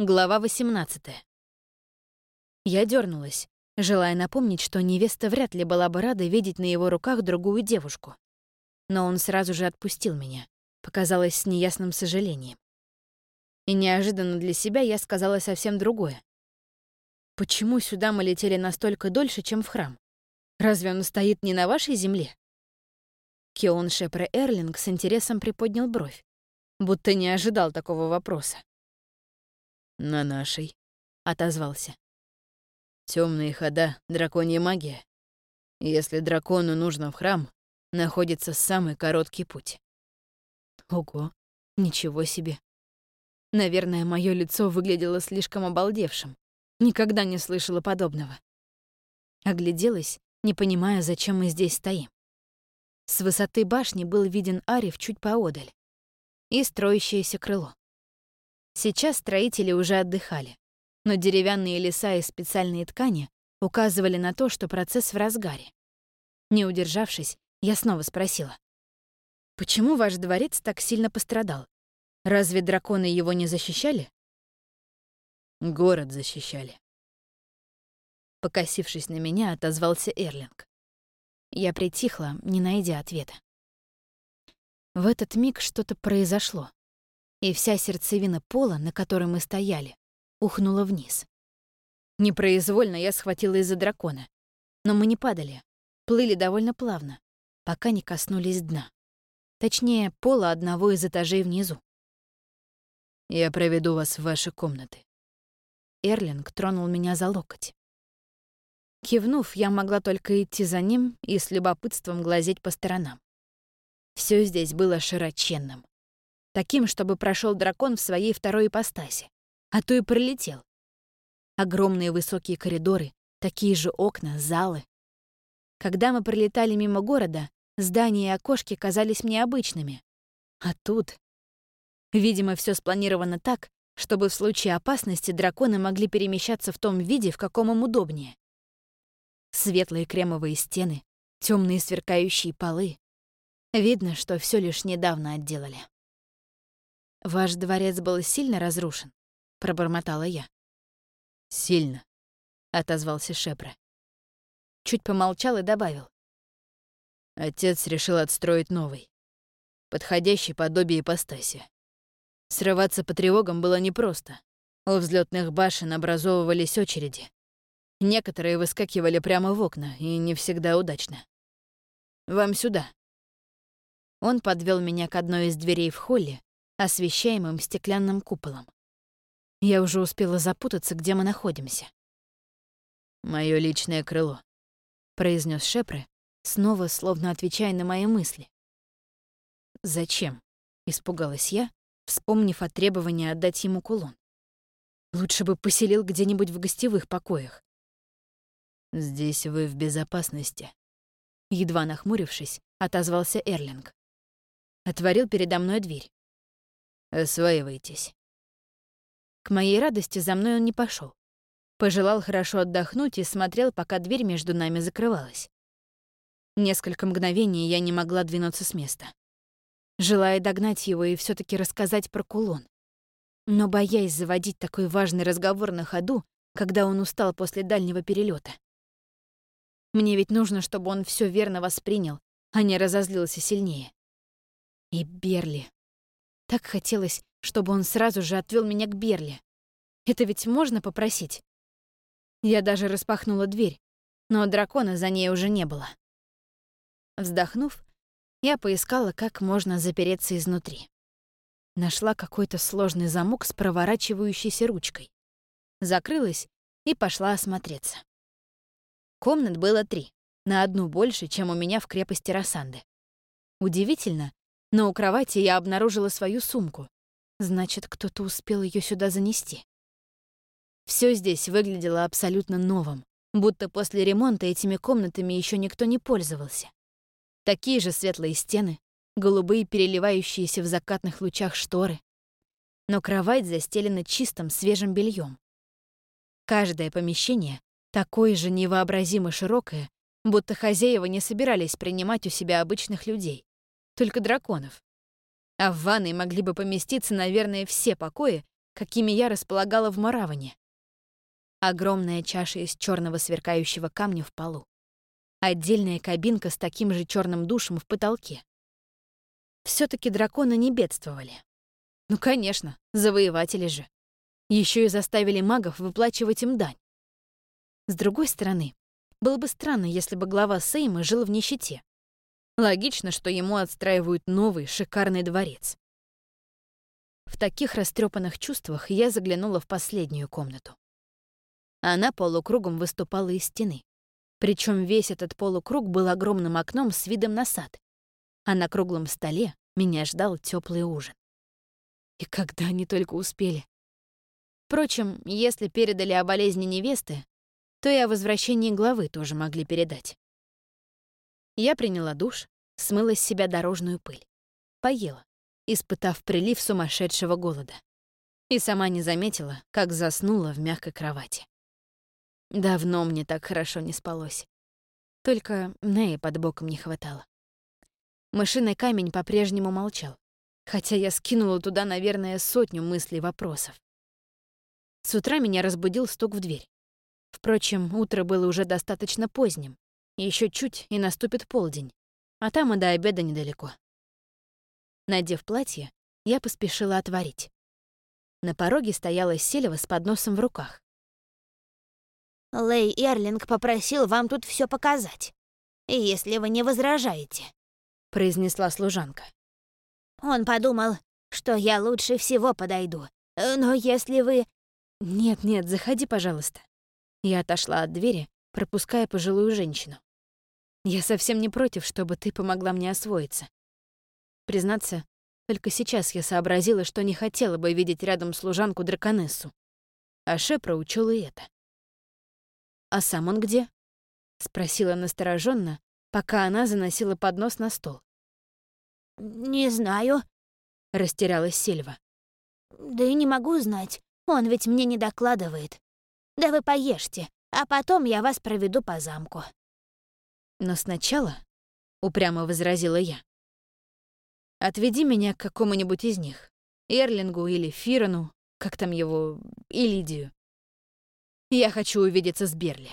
Глава 18. Я дернулась, желая напомнить, что невеста вряд ли была бы рада видеть на его руках другую девушку. Но он сразу же отпустил меня, показалось с неясным сожалением. И неожиданно для себя я сказала совсем другое. Почему сюда мы летели настолько дольше, чем в храм? Разве он стоит не на вашей земле? Кион Шепре Эрлинг с интересом приподнял бровь, будто не ожидал такого вопроса. «На нашей», — отозвался. Темные хода — драконья магия. Если дракону нужно в храм, находится самый короткий путь». Ого, ничего себе. Наверное, мое лицо выглядело слишком обалдевшим. Никогда не слышала подобного. Огляделась, не понимая, зачем мы здесь стоим. С высоты башни был виден Ариф чуть поодаль и строящееся крыло. Сейчас строители уже отдыхали, но деревянные леса и специальные ткани указывали на то, что процесс в разгаре. Не удержавшись, я снова спросила. «Почему ваш дворец так сильно пострадал? Разве драконы его не защищали?» «Город защищали». Покосившись на меня, отозвался Эрлинг. Я притихла, не найдя ответа. В этот миг что-то произошло и вся сердцевина пола, на которой мы стояли, ухнула вниз. Непроизвольно я схватилась за дракона. Но мы не падали, плыли довольно плавно, пока не коснулись дна. Точнее, пола одного из этажей внизу. «Я проведу вас в ваши комнаты». Эрлинг тронул меня за локоть. Кивнув, я могла только идти за ним и с любопытством глазеть по сторонам. Все здесь было широченным таким, чтобы прошел дракон в своей второй ипостаси, а то и пролетел. Огромные высокие коридоры, такие же окна, залы. Когда мы пролетали мимо города, здания и окошки казались мне обычными. А тут... Видимо, все спланировано так, чтобы в случае опасности драконы могли перемещаться в том виде, в каком им удобнее. Светлые кремовые стены, темные сверкающие полы. Видно, что все лишь недавно отделали. «Ваш дворец был сильно разрушен?» — пробормотала я. «Сильно», — отозвался Шепре. Чуть помолчал и добавил. Отец решил отстроить новый, подходящий подобие ипостаси. Срываться по тревогам было непросто. У взлетных башен образовывались очереди. Некоторые выскакивали прямо в окна, и не всегда удачно. «Вам сюда». Он подвел меня к одной из дверей в холле, освещаемым стеклянным куполом. Я уже успела запутаться, где мы находимся. Мое личное крыло», — произнес Шепре, снова словно отвечая на мои мысли. «Зачем?» — испугалась я, вспомнив о требовании отдать ему кулон. «Лучше бы поселил где-нибудь в гостевых покоях». «Здесь вы в безопасности», — едва нахмурившись, отозвался Эрлинг. Отворил передо мной дверь. Осваивайтесь. К моей радости за мной он не пошел. Пожелал хорошо отдохнуть и смотрел, пока дверь между нами закрывалась. Несколько мгновений я не могла двинуться с места. Желая догнать его и все таки рассказать про кулон. Но боясь заводить такой важный разговор на ходу, когда он устал после дальнего перелета. Мне ведь нужно, чтобы он все верно воспринял, а не разозлился сильнее. И Берли. Так хотелось, чтобы он сразу же отвел меня к Берле. Это ведь можно попросить? Я даже распахнула дверь, но дракона за ней уже не было. Вздохнув, я поискала, как можно запереться изнутри. Нашла какой-то сложный замок с проворачивающейся ручкой. Закрылась и пошла осмотреться. Комнат было три, на одну больше, чем у меня в крепости Рассанды. Удивительно, но у кровати я обнаружила свою сумку. Значит, кто-то успел ее сюда занести. Все здесь выглядело абсолютно новым, будто после ремонта этими комнатами еще никто не пользовался. Такие же светлые стены, голубые переливающиеся в закатных лучах шторы. Но кровать застелена чистым свежим бельем. Каждое помещение такое же невообразимо широкое, будто хозяева не собирались принимать у себя обычных людей только драконов. А в ванной могли бы поместиться, наверное, все покои, какими я располагала в Мараване. Огромная чаша из черного сверкающего камня в полу. Отдельная кабинка с таким же черным душем в потолке. все таки драконы не бедствовали. Ну, конечно, завоеватели же. Еще и заставили магов выплачивать им дань. С другой стороны, было бы странно, если бы глава Сейма жил в нищете. Логично, что ему отстраивают новый, шикарный дворец. В таких растрепанных чувствах я заглянула в последнюю комнату. Она полукругом выступала из стены. Причем весь этот полукруг был огромным окном с видом на сад. А на круглом столе меня ждал теплый ужин. И когда они только успели. Впрочем, если передали о болезни невесты, то и о возвращении главы тоже могли передать. Я приняла душ, смыла с себя дорожную пыль. Поела, испытав прилив сумасшедшего голода. И сама не заметила, как заснула в мягкой кровати. Давно мне так хорошо не спалось. Только Неи под боком не хватало. Мышиный камень по-прежнему молчал, хотя я скинула туда, наверное, сотню мыслей вопросов. С утра меня разбудил стук в дверь. Впрочем, утро было уже достаточно поздним. Еще чуть, и наступит полдень, а там и до обеда недалеко. Надев платье, я поспешила отворить. На пороге стояла Селева с подносом в руках. Лэй Эрлинг попросил вам тут все показать, если вы не возражаете», — произнесла служанка. «Он подумал, что я лучше всего подойду, но если вы...» «Нет-нет, заходи, пожалуйста». Я отошла от двери, пропуская пожилую женщину. «Я совсем не против, чтобы ты помогла мне освоиться. Признаться, только сейчас я сообразила, что не хотела бы видеть рядом служанку-драконессу. А Ше проучил и это. «А сам он где?» — спросила настороженно, пока она заносила поднос на стол. «Не знаю», — растерялась Сильва. «Да и не могу знать, он ведь мне не докладывает. Да вы поешьте, а потом я вас проведу по замку». «Но сначала», — упрямо возразила я, «отведи меня к какому-нибудь из них, Эрлингу или Фирану, как там его, и Лидию. Я хочу увидеться с Берли.